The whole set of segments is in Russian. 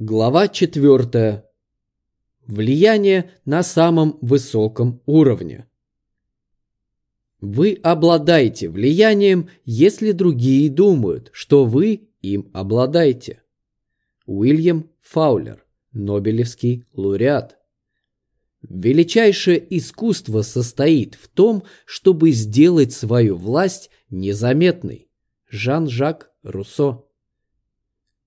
Глава 4. Влияние на самом высоком уровне. Вы обладаете влиянием, если другие думают, что вы им обладаете. Уильям Фаулер, Нобелевский лауреат. Величайшее искусство состоит в том, чтобы сделать свою власть незаметной. Жан-Жак Руссо.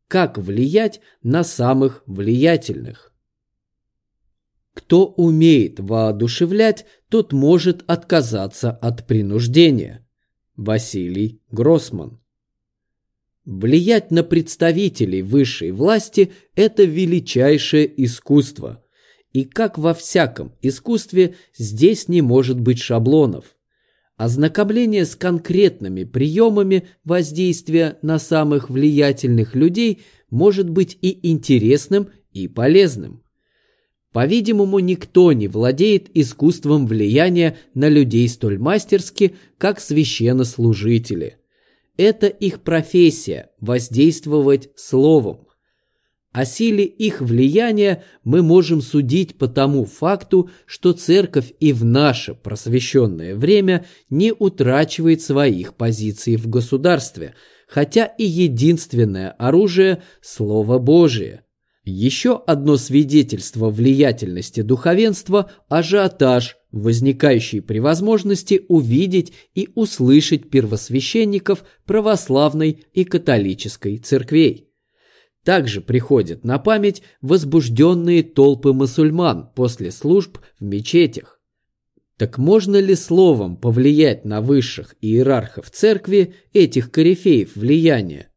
Как влиять на самых влиятельных? Кто умеет воодушевлять, тот может отказаться от принуждения. Василий Гроссман. Влиять на представителей высшей власти – это величайшее искусство. И как во всяком искусстве, здесь не может быть шаблонов. Ознакомление с конкретными приемами воздействия на самых влиятельных людей может быть и интересным, и полезным. По-видимому, никто не владеет искусством влияния на людей столь мастерски, как священнослужители. Это их профессия – воздействовать словом. О силе их влияния мы можем судить по тому факту, что церковь и в наше просвещенное время не утрачивает своих позиций в государстве, хотя и единственное оружие – Слово Божие. Еще одно свидетельство влиятельности духовенства – ажиотаж, возникающий при возможности увидеть и услышать первосвященников православной и католической церквей. Также приходят на память возбужденные толпы мусульман после служб в мечетях. Так можно ли словом повлиять на высших иерархов церкви этих корифеев влияния?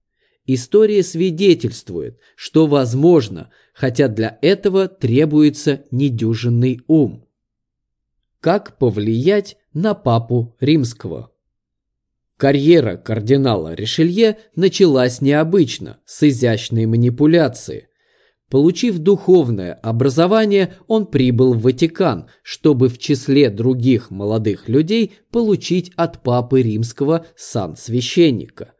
История свидетельствует, что возможно, хотя для этого требуется недюжинный ум. Как повлиять на папу римского? Карьера кардинала Ришелье началась необычно, с изящной манипуляции. Получив духовное образование, он прибыл в Ватикан, чтобы в числе других молодых людей получить от папы римского сан священника.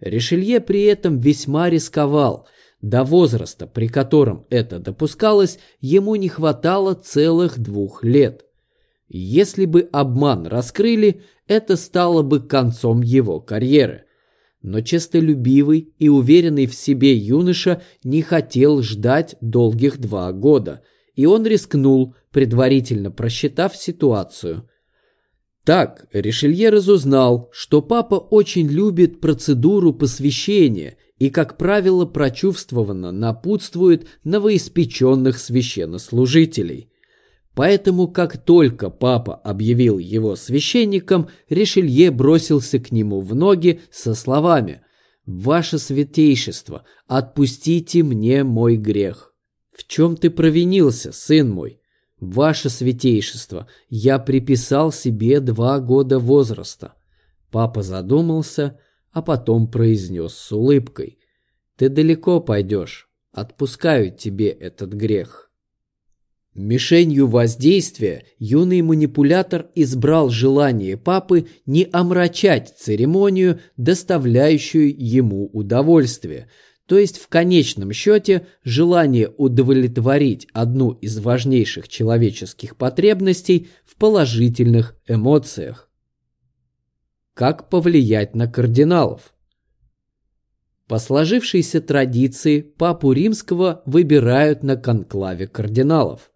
Ришелье при этом весьма рисковал. До возраста, при котором это допускалось, ему не хватало целых двух лет. Если бы обман раскрыли, это стало бы концом его карьеры. Но честолюбивый и уверенный в себе юноша не хотел ждать долгих два года, и он рискнул, предварительно просчитав ситуацию. Так Ришелье разузнал, что папа очень любит процедуру посвящения и, как правило, прочувствованно напутствует новоиспеченных священнослужителей. Поэтому, как только папа объявил его священником, Ришелье бросился к нему в ноги со словами «Ваше святейшество, отпустите мне мой грех». «В чем ты провинился, сын мой?» «Ваше святейшество, я приписал себе два года возраста». Папа задумался, а потом произнес с улыбкой «Ты далеко пойдешь, отпускаю тебе этот грех». Мишенью воздействия юный манипулятор избрал желание папы не омрачать церемонию, доставляющую ему удовольствие, то есть в конечном счете желание удовлетворить одну из важнейших человеческих потребностей в положительных эмоциях. Как повлиять на кардиналов? По сложившейся традиции папу римского выбирают на конклаве кардиналов.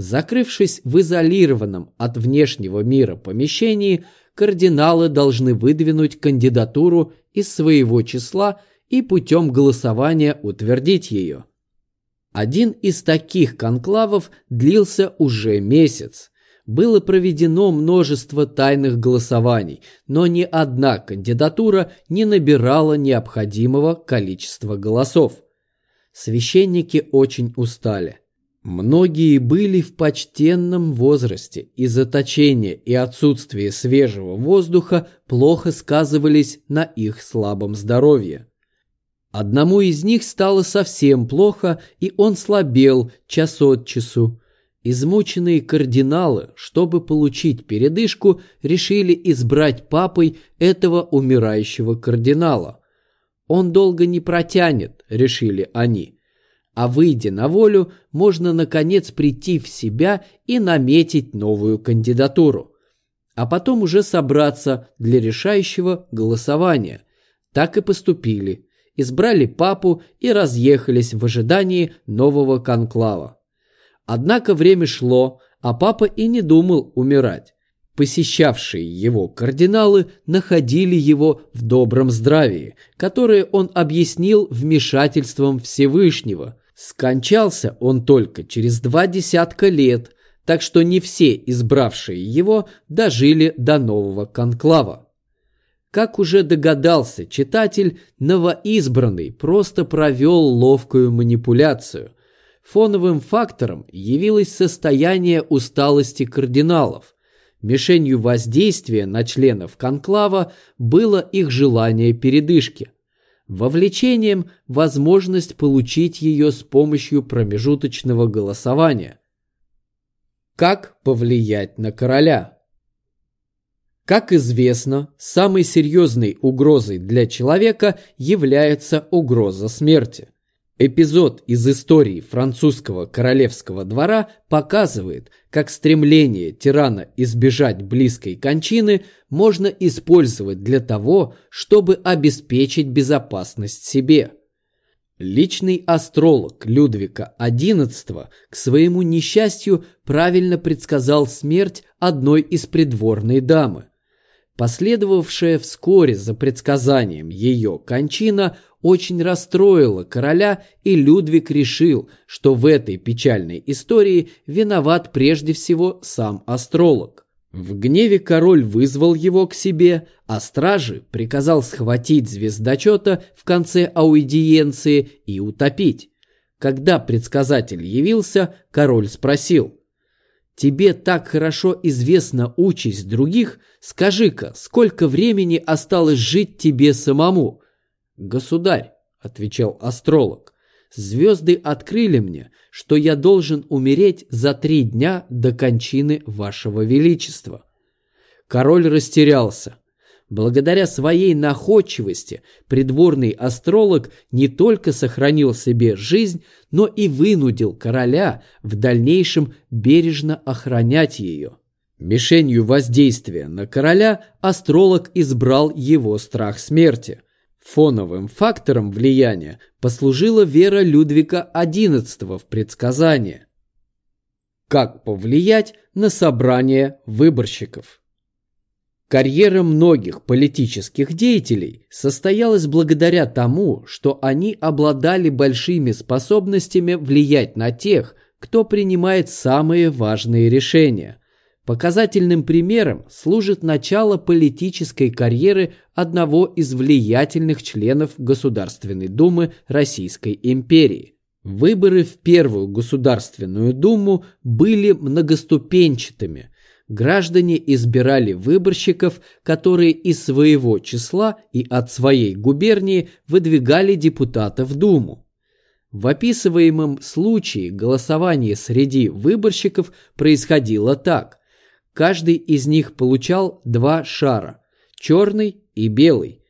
Закрывшись в изолированном от внешнего мира помещении, кардиналы должны выдвинуть кандидатуру из своего числа и путем голосования утвердить ее. Один из таких конклавов длился уже месяц. Было проведено множество тайных голосований, но ни одна кандидатура не набирала необходимого количества голосов. Священники очень устали. Многие были в почтенном возрасте, и заточение и отсутствие свежего воздуха плохо сказывались на их слабом здоровье. Одному из них стало совсем плохо, и он слабел час от часу. Измученные кардиналы, чтобы получить передышку, решили избрать папой этого умирающего кардинала. Он долго не протянет, решили они – а выйдя на волю, можно наконец прийти в себя и наметить новую кандидатуру. А потом уже собраться для решающего голосования. Так и поступили. Избрали папу и разъехались в ожидании нового конклава. Однако время шло, а папа и не думал умирать. Посещавшие его кардиналы находили его в добром здравии, которое он объяснил вмешательством Всевышнего. Скончался он только через два десятка лет, так что не все избравшие его дожили до нового конклава. Как уже догадался читатель, новоизбранный просто провел ловкую манипуляцию. Фоновым фактором явилось состояние усталости кардиналов – Мишенью воздействия на членов конклава было их желание передышки. Вовлечением – возможность получить ее с помощью промежуточного голосования. Как повлиять на короля? Как известно, самой серьезной угрозой для человека является угроза смерти – Эпизод из истории французского королевского двора показывает, как стремление тирана избежать близкой кончины можно использовать для того, чтобы обеспечить безопасность себе. Личный астролог Людвига XI к своему несчастью правильно предсказал смерть одной из придворной дамы. Последовавшая вскоре за предсказанием ее кончина – очень расстроило короля, и Людвиг решил, что в этой печальной истории виноват прежде всего сам астролог. В гневе король вызвал его к себе, а стражи приказал схватить звездочета в конце аудиенции и утопить. Когда предсказатель явился, король спросил, «Тебе так хорошо известна участь других, скажи-ка, сколько времени осталось жить тебе самому?» «Государь», — отвечал астролог, — «звезды открыли мне, что я должен умереть за три дня до кончины вашего величества». Король растерялся. Благодаря своей находчивости придворный астролог не только сохранил себе жизнь, но и вынудил короля в дальнейшем бережно охранять ее. Мишенью воздействия на короля астролог избрал его страх смерти – Фоновым фактором влияния послужила вера Людвига XI в предсказания. Как повлиять на собрание выборщиков? Карьера многих политических деятелей состоялась благодаря тому, что они обладали большими способностями влиять на тех, кто принимает самые важные решения. Показательным примером служит начало политической карьеры одного из влиятельных членов Государственной Думы Российской империи. Выборы в Первую Государственную Думу были многоступенчатыми. Граждане избирали выборщиков, которые из своего числа и от своей губернии выдвигали депутата в Думу. В описываемом случае голосование среди выборщиков происходило так. Каждый из них получал два шара – черный и белый.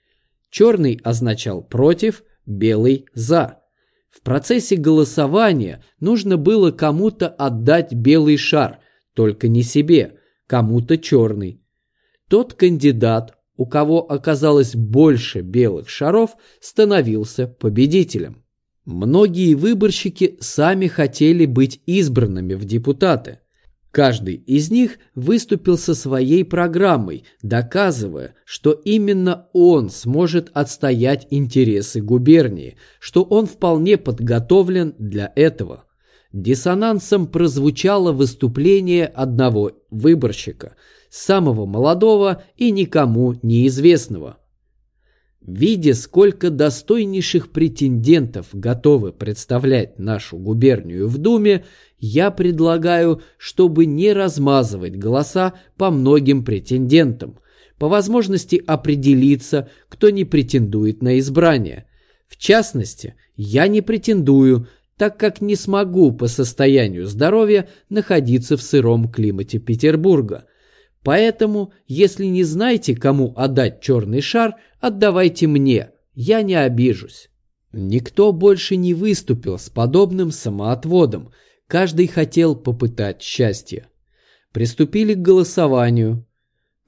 Черный означал «против», белый – «за». В процессе голосования нужно было кому-то отдать белый шар, только не себе, кому-то черный. Тот кандидат, у кого оказалось больше белых шаров, становился победителем. Многие выборщики сами хотели быть избранными в депутаты – Каждый из них выступил со своей программой, доказывая, что именно он сможет отстоять интересы губернии, что он вполне подготовлен для этого. Диссонансом прозвучало выступление одного выборщика, самого молодого и никому неизвестного. Видя, сколько достойнейших претендентов готовы представлять нашу губернию в Думе, я предлагаю, чтобы не размазывать голоса по многим претендентам, по возможности определиться, кто не претендует на избрание. В частности, я не претендую, так как не смогу по состоянию здоровья находиться в сыром климате Петербурга. Поэтому, если не знаете, кому отдать черный шар, отдавайте мне, я не обижусь. Никто больше не выступил с подобным самоотводом, каждый хотел попытать счастье. Приступили к голосованию.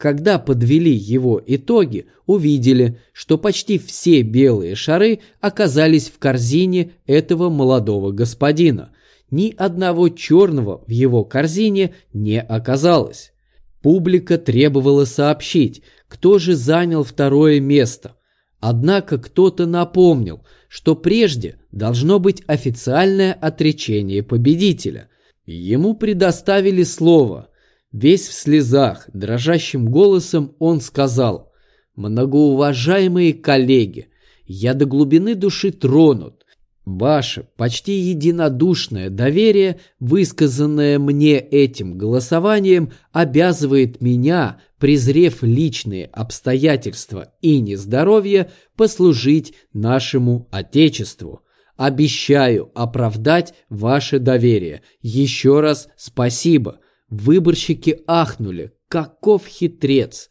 Когда подвели его итоги, увидели, что почти все белые шары оказались в корзине этого молодого господина. Ни одного черного в его корзине не оказалось. Публика требовала сообщить, кто же занял второе место. Однако кто-то напомнил, что прежде должно быть официальное отречение победителя. Ему предоставили слово. Весь в слезах, дрожащим голосом он сказал «Многоуважаемые коллеги, я до глубины души тронут, Ваше почти единодушное доверие, высказанное мне этим голосованием, обязывает меня, презрев личные обстоятельства и нездоровье, послужить нашему Отечеству. Обещаю оправдать ваше доверие. Еще раз спасибо. Выборщики ахнули. Каков хитрец!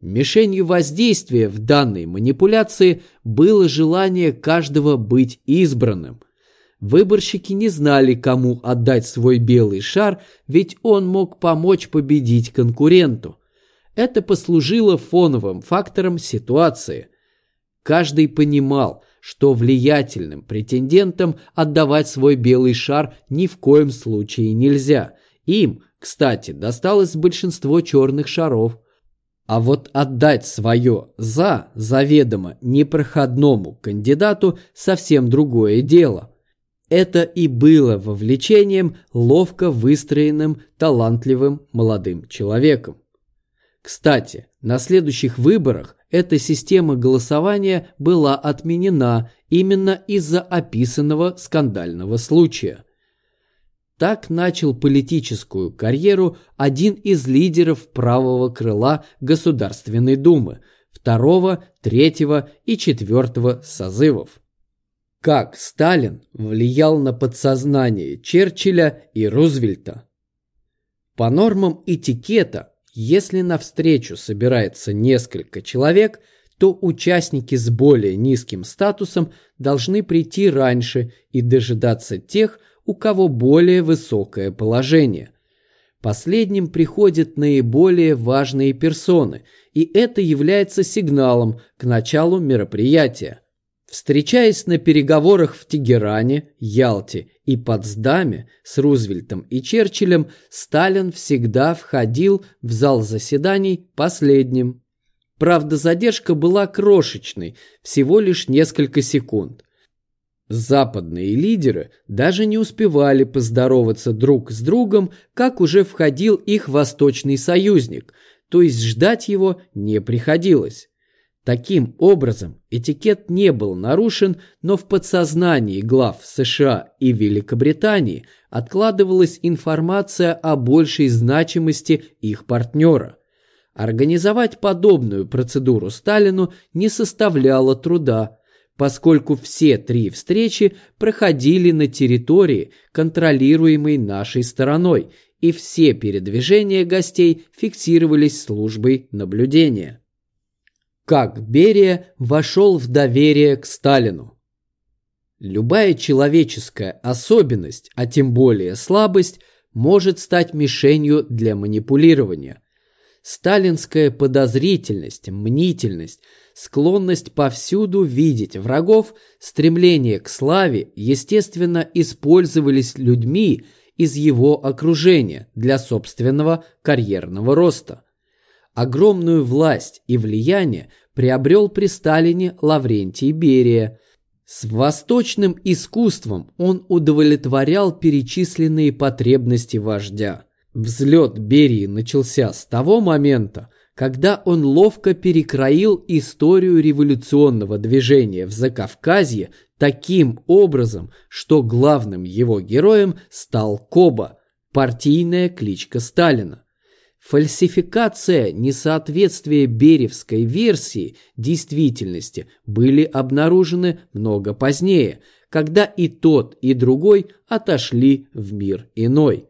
Мишенью воздействия в данной манипуляции было желание каждого быть избранным. Выборщики не знали, кому отдать свой белый шар, ведь он мог помочь победить конкуренту. Это послужило фоновым фактором ситуации. Каждый понимал, что влиятельным претендентам отдавать свой белый шар ни в коем случае нельзя. Им, кстати, досталось большинство черных шаров – а вот отдать свое «за» заведомо непроходному кандидату совсем другое дело. Это и было вовлечением ловко выстроенным, талантливым молодым человеком. Кстати, на следующих выборах эта система голосования была отменена именно из-за описанного скандального случая – так начал политическую карьеру один из лидеров правого крыла Государственной Думы второго, третьего и четвертого созывов. Как Сталин влиял на подсознание Черчилля и Рузвельта? По нормам этикета, если на встречу собирается несколько человек, то участники с более низким статусом должны прийти раньше и дожидаться тех, у кого более высокое положение. Последним приходят наиболее важные персоны, и это является сигналом к началу мероприятия. Встречаясь на переговорах в Тегеране, Ялте и Потсдаме с Рузвельтом и Черчиллем, Сталин всегда входил в зал заседаний последним. Правда, задержка была крошечной, всего лишь несколько секунд. Западные лидеры даже не успевали поздороваться друг с другом, как уже входил их восточный союзник, то есть ждать его не приходилось. Таким образом, этикет не был нарушен, но в подсознании глав США и Великобритании откладывалась информация о большей значимости их партнера. Организовать подобную процедуру Сталину не составляло труда, поскольку все три встречи проходили на территории, контролируемой нашей стороной, и все передвижения гостей фиксировались службой наблюдения. Как Берия вошел в доверие к Сталину? Любая человеческая особенность, а тем более слабость, может стать мишенью для манипулирования. Сталинская подозрительность, мнительность – склонность повсюду видеть врагов, стремление к славе, естественно, использовались людьми из его окружения для собственного карьерного роста. Огромную власть и влияние приобрел при Сталине Лаврентий Берия. С восточным искусством он удовлетворял перечисленные потребности вождя. Взлет Берии начался с того момента, когда он ловко перекроил историю революционного движения в Закавказье таким образом, что главным его героем стал Коба, партийная кличка Сталина. Фальсификация, несоответствие Беревской версии действительности были обнаружены много позднее, когда и тот, и другой отошли в мир иной.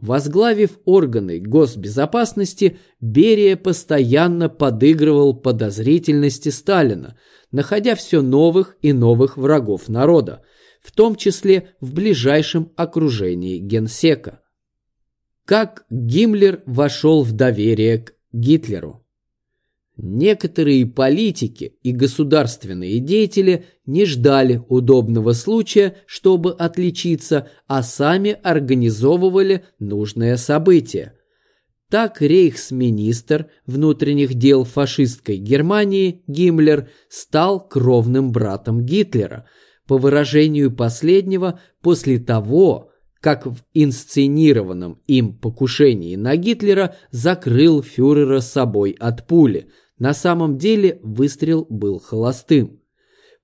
Возглавив органы госбезопасности, Берия постоянно подыгрывал подозрительности Сталина, находя все новых и новых врагов народа, в том числе в ближайшем окружении генсека. Как Гиммлер вошел в доверие к Гитлеру? Некоторые политики и государственные деятели не ждали удобного случая, чтобы отличиться, а сами организовывали нужное событие. Так рейхсминистр внутренних дел фашистской Германии Гиммлер стал кровным братом Гитлера, по выражению последнего, после того, как в инсценированном им покушении на Гитлера закрыл фюрера собой от пули – на самом деле выстрел был холостым.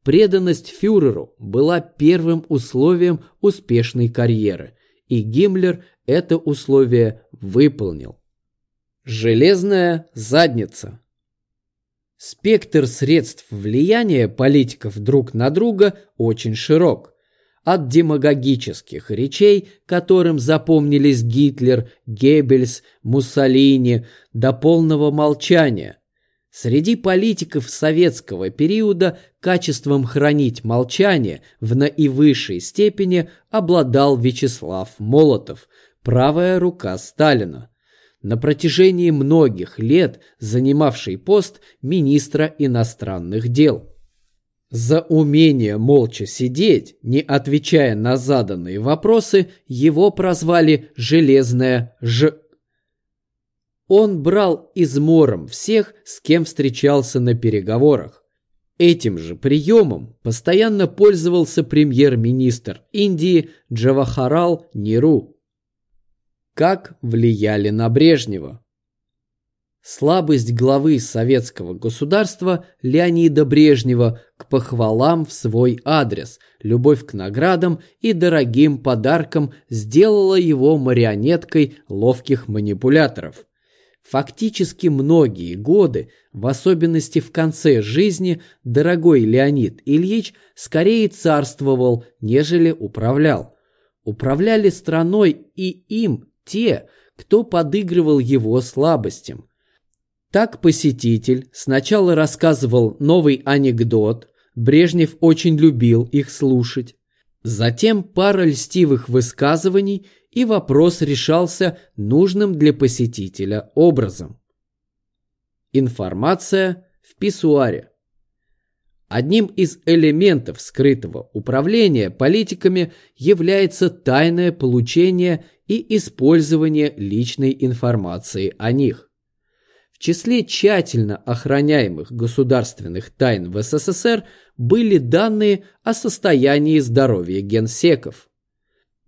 Преданность фюреру была первым условием успешной карьеры, и Гиммлер это условие выполнил. Железная задница. Спектр средств влияния политиков друг на друга очень широк. От демагогических речей, которым запомнились Гитлер, Геббельс, Муссолини, до полного молчания – Среди политиков советского периода качеством хранить молчание в наивысшей степени обладал Вячеслав Молотов, правая рука Сталина, на протяжении многих лет занимавший пост министра иностранных дел. За умение молча сидеть, не отвечая на заданные вопросы, его прозвали «железная Ж он брал измором всех, с кем встречался на переговорах. Этим же приемом постоянно пользовался премьер-министр Индии Джавахарал Неру. Как влияли на Брежнева? Слабость главы советского государства Леонида Брежнева к похвалам в свой адрес, любовь к наградам и дорогим подаркам сделала его марионеткой ловких манипуляторов – Фактически многие годы, в особенности в конце жизни, дорогой Леонид Ильич скорее царствовал, нежели управлял. Управляли страной и им те, кто подыгрывал его слабостям. Так посетитель сначала рассказывал новый анекдот, Брежнев очень любил их слушать. Затем пара льстивых высказываний – и вопрос решался нужным для посетителя образом. Информация в писсуаре. Одним из элементов скрытого управления политиками является тайное получение и использование личной информации о них. В числе тщательно охраняемых государственных тайн в СССР были данные о состоянии здоровья генсеков.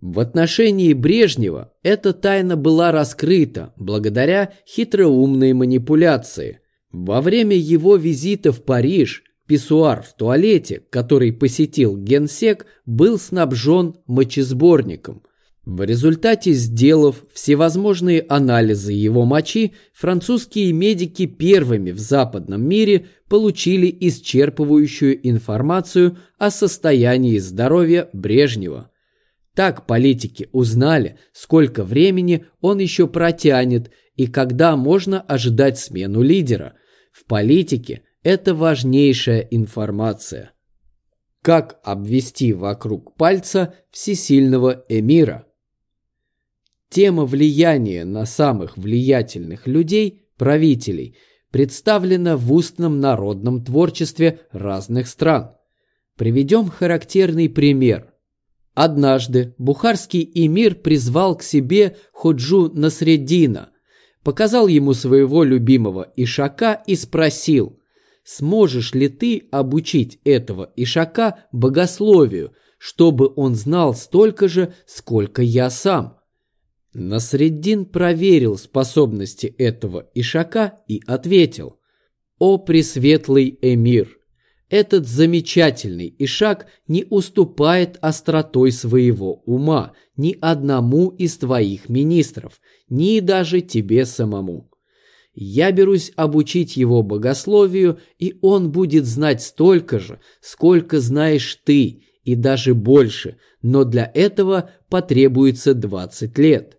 В отношении Брежнева эта тайна была раскрыта благодаря хитроумной манипуляции. Во время его визита в Париж писсуар в туалете, который посетил генсек, был снабжен мочесборником. В результате, сделав всевозможные анализы его мочи, французские медики первыми в западном мире получили исчерпывающую информацию о состоянии здоровья Брежнева – так политики узнали, сколько времени он еще протянет и когда можно ожидать смену лидера. В политике это важнейшая информация. Как обвести вокруг пальца всесильного эмира? Тема влияния на самых влиятельных людей, правителей, представлена в устном народном творчестве разных стран. Приведем характерный пример – Однажды бухарский эмир призвал к себе Ходжу Насреддина, показал ему своего любимого Ишака и спросил, «Сможешь ли ты обучить этого Ишака богословию, чтобы он знал столько же, сколько я сам?» Насреддин проверил способности этого Ишака и ответил, «О пресветлый эмир, этот замечательный Ишак не уступает остротой своего ума ни одному из твоих министров, ни даже тебе самому. Я берусь обучить его богословию, и он будет знать столько же, сколько знаешь ты, и даже больше, но для этого потребуется 20 лет.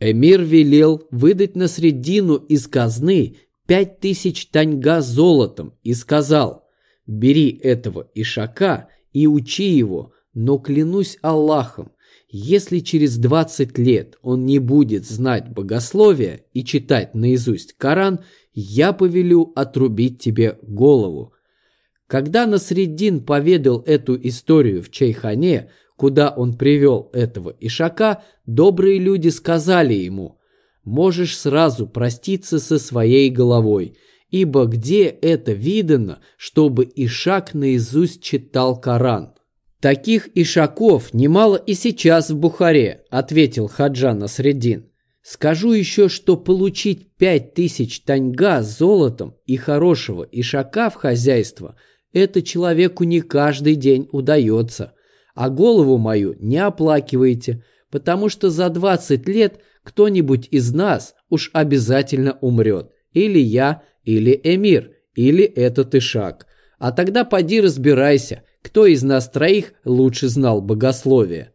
Эмир велел выдать на средину из казны пять тысяч таньга золотом и сказал, «Бери этого ишака и учи его, но клянусь Аллахом, если через 20 лет он не будет знать богословия и читать наизусть Коран, я повелю отрубить тебе голову. Когда Насреддин поведал эту историю в Чайхане, куда он привел этого Ишака, добрые люди сказали ему, «Можешь сразу проститься со своей головой, ибо где это видано, чтобы Ишак наизусть читал Коран?» «Таких ишаков немало и сейчас в Бухаре», — ответил Хаджан Насреддин. «Скажу еще, что получить пять тысяч таньга золотом и хорошего ишака в хозяйство — это человеку не каждый день удается. А голову мою не оплакивайте, потому что за двадцать лет кто-нибудь из нас уж обязательно умрет. Или я, или эмир, или этот ишак. А тогда поди разбирайся, кто из нас троих лучше знал богословие?